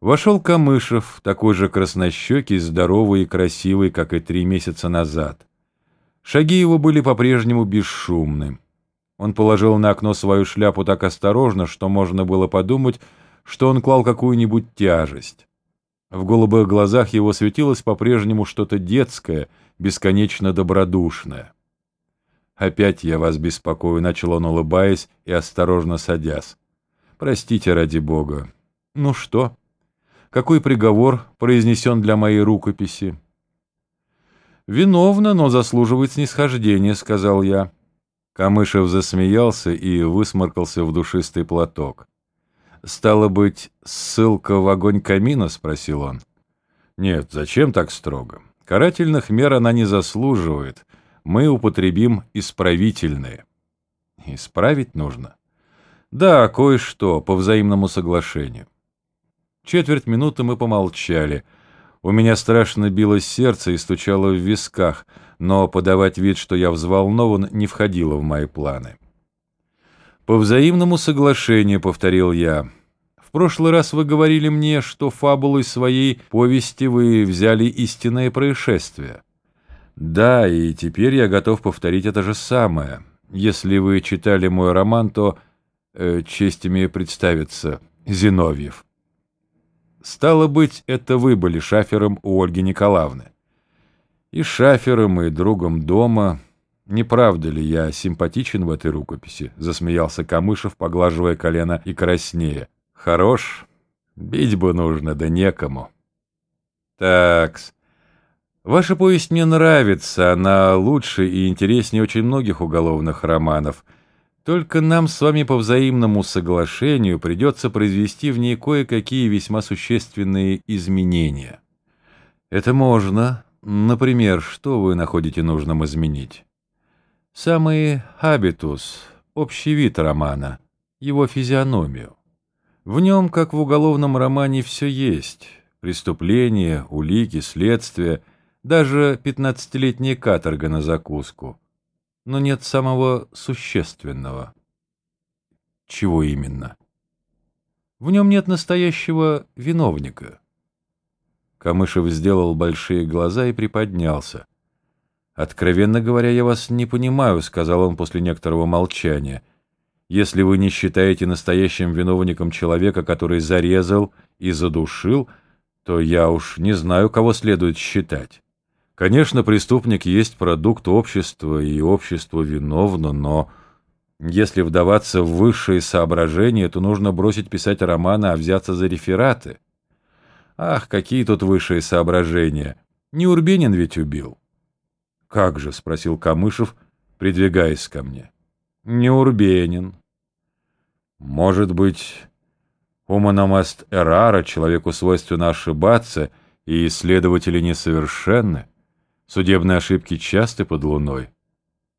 Вошел Камышев, такой же краснощекий, здоровый и красивый, как и три месяца назад. Шаги его были по-прежнему бесшумны. Он положил на окно свою шляпу так осторожно, что можно было подумать, что он клал какую-нибудь тяжесть. В голубых глазах его светилось по-прежнему что-то детское, бесконечно добродушное. «Опять я вас беспокою», — начал он, улыбаясь и осторожно садясь. «Простите ради бога. Ну что?» Какой приговор произнесен для моей рукописи? «Виновна, но заслуживает снисхождения», — сказал я. Камышев засмеялся и высморкался в душистый платок. «Стало быть, ссылка в огонь камина?» — спросил он. «Нет, зачем так строго? Карательных мер она не заслуживает. Мы употребим исправительные». «Исправить нужно?» «Да, кое-что, по взаимному соглашению». Четверть минуты мы помолчали. У меня страшно билось сердце и стучало в висках, но подавать вид, что я взволнован, не входило в мои планы. «По взаимному соглашению», — повторил я. «В прошлый раз вы говорили мне, что фабулой своей повести вы взяли истинное происшествие». «Да, и теперь я готов повторить это же самое. Если вы читали мой роман, то э, честь имею представиться, Зиновьев». Стало быть, это вы были шафером у Ольги Николаевны. И шафером, и другом дома. Не правда ли я симпатичен в этой рукописи? Засмеялся Камышев, поглаживая колено и краснея. Хорош. Бить бы нужно, да некому. Такс. Ваша повесть мне нравится, она лучше и интереснее очень многих уголовных романов — только нам с вами по взаимному соглашению придется произвести в ней кое-какие весьма существенные изменения. Это можно. Например, что вы находите нужным изменить? Самый хабитус, общий вид романа, его физиономию. В нем, как в уголовном романе, все есть. Преступления, улики, следствие, даже пятнадцатилетняя каторга на закуску но нет самого существенного. Чего именно? В нем нет настоящего виновника. Камышев сделал большие глаза и приподнялся. «Откровенно говоря, я вас не понимаю», — сказал он после некоторого молчания. «Если вы не считаете настоящим виновником человека, который зарезал и задушил, то я уж не знаю, кого следует считать». Конечно, преступник есть продукт общества, и общество виновно, но если вдаваться в высшие соображения, то нужно бросить писать романы, а взяться за рефераты. Ах, какие тут высшие соображения! Не Урбенин ведь убил. «Как же?» — спросил Камышев, придвигаясь ко мне. «Не Урбенин». «Может быть, уманомаст эрара, человеку свойственно ошибаться, и исследователи несовершенны?» Судебные ошибки часты под луной.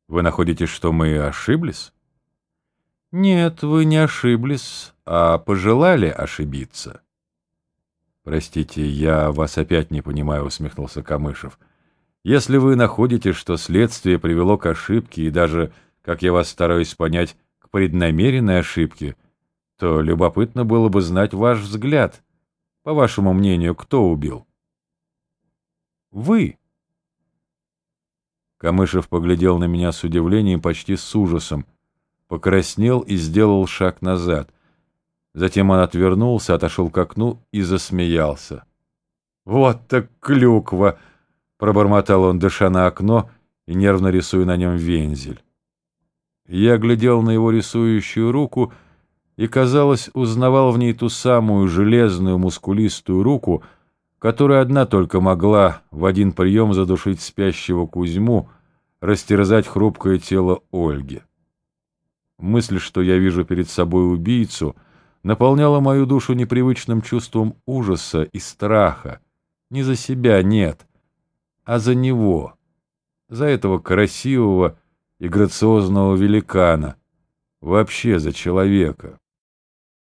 Вы находите, что мы ошиблись? Нет, вы не ошиблись, а пожелали ошибиться. Простите, я вас опять не понимаю, усмехнулся Камышев. Если вы находите, что следствие привело к ошибке и даже, как я вас стараюсь понять, к преднамеренной ошибке, то любопытно было бы знать ваш взгляд. По вашему мнению, кто убил? Вы. Камышев поглядел на меня с удивлением, почти с ужасом, покраснел и сделал шаг назад. Затем он отвернулся, отошел к окну и засмеялся. «Вот так клюква!» — пробормотал он, дыша на окно и нервно рисуя на нем вензель. Я глядел на его рисующую руку и, казалось, узнавал в ней ту самую железную мускулистую руку, которая одна только могла в один прием задушить спящего Кузьму, растерзать хрупкое тело Ольги. Мысль, что я вижу перед собой убийцу, наполняла мою душу непривычным чувством ужаса и страха. Не за себя, нет, а за него, за этого красивого и грациозного великана, вообще за человека.